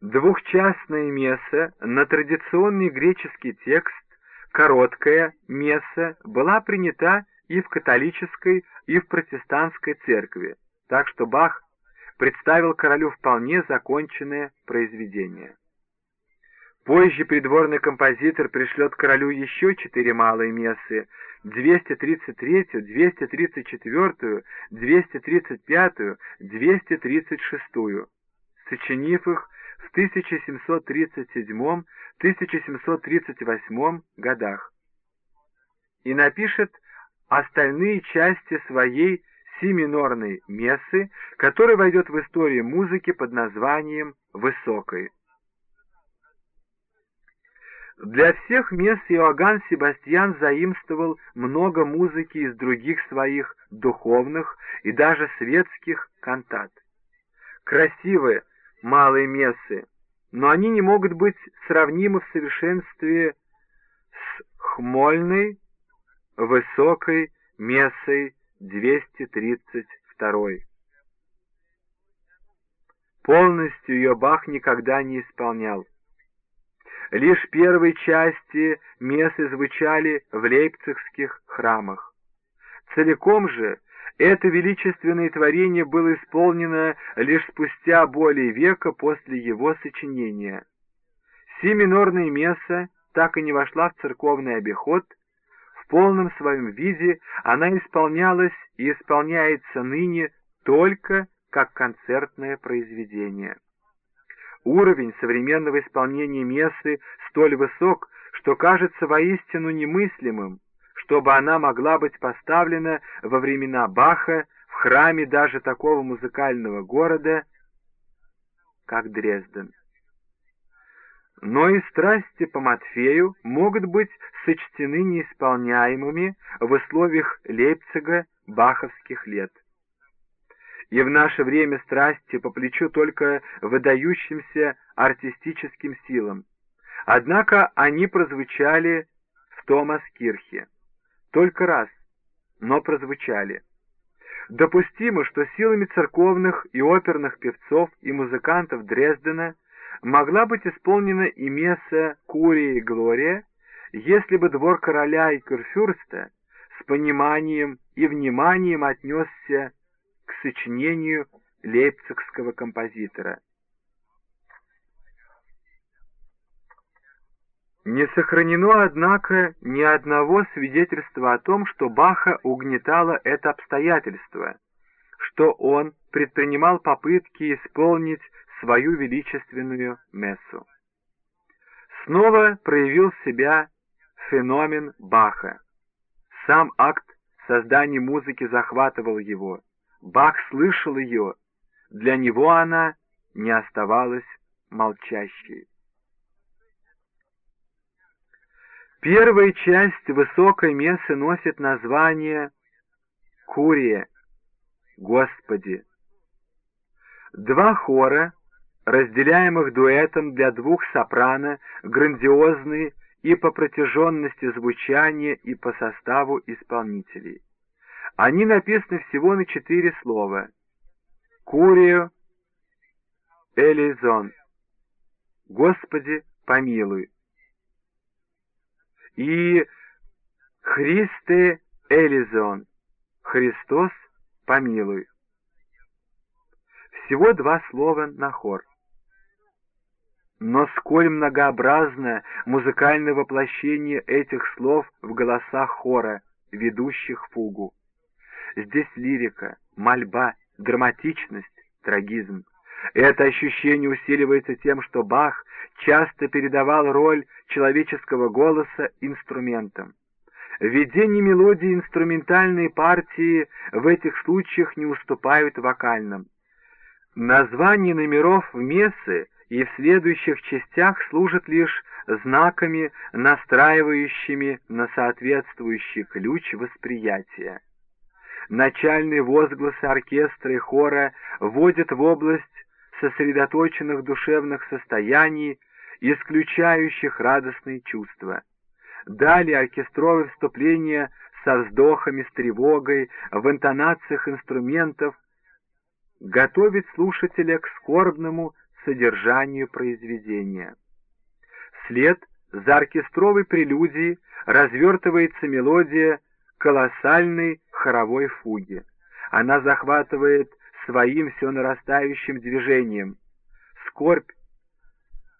Двухчастная месса на традиционный греческий текст, короткая месса, была принята и в католической, и в протестантской церкви, так что Бах представил королю вполне законченное произведение. Позже придворный композитор пришлет королю еще четыре малые мессы, 233-ю, 234-ю, 235-ю, 236-ю, сочинив их в 1737-1738 годах, и напишет остальные части своей си-минорной мессы, которая войдет в историю музыки под названием «Высокой». Для всех мест Иоганн Себастьян заимствовал много музыки из других своих духовных и даже светских кантат. Красивые малые мессы, но они не могут быть сравнимы в совершенстве с хмольной, высокой мессой 232. Полностью ее Бах никогда не исполнял. Лишь первые части мессы звучали в лейпцигских храмах. Целиком же это величественное творение было исполнено лишь спустя более века после его сочинения. Си минорная месса так и не вошла в церковный обиход, в полном своем виде она исполнялась и исполняется ныне только как концертное произведение. Уровень современного исполнения мессы столь высок, что кажется воистину немыслимым, чтобы она могла быть поставлена во времена Баха в храме даже такого музыкального города, как Дрезден. Но и страсти по Матфею могут быть сочтены неисполняемыми в условиях Лейпцига баховских лет и в наше время страсти по плечу только выдающимся артистическим силам. Однако они прозвучали в Томаскирхе. Только раз, но прозвучали. Допустимо, что силами церковных и оперных певцов и музыкантов Дрездена могла быть исполнена и месса Курия и Глория, если бы двор короля и курфюрста с пониманием и вниманием отнесся к сочинению лейпцигского композитора. Не сохранено, однако, ни одного свидетельства о том, что Баха угнетало это обстоятельство, что он предпринимал попытки исполнить свою величественную мессу. Снова проявил себя феномен Баха. Сам акт создания музыки захватывал его. Бах слышал ее, для него она не оставалась молчащей. Первая часть высокой мессы носит название «Курия», «Господи». Два хора, разделяемых дуэтом для двух сопрано, грандиозные и по протяженности звучания, и по составу исполнителей. Они написаны всего на четыре слова. Курио Элизон. Господи, помилуй. И Христе Элизон. Христос, помилуй. Всего два слова на хор. Но сколь многообразно музыкальное воплощение этих слов в голосах хора, ведущих фугу. Здесь лирика, мольба, драматичность, трагизм. Это ощущение усиливается тем, что Бах часто передавал роль человеческого голоса инструментам. Введение мелодии инструментальные партии в этих случаях не уступают вокальным. Название номеров в мессы и в следующих частях служат лишь знаками, настраивающими на соответствующий ключ восприятия начальные возгласы оркестра и хора вводят в область сосредоточенных душевных состояний, исключающих радостные чувства. Далее оркестровое вступление со вздохами, с тревогой, в интонациях инструментов готовит слушателя к скорбному содержанию произведения. Вслед за оркестровой прелюдией развертывается мелодия колоссальной хоровой фуги. Она захватывает своим все нарастающим движением. Скорбь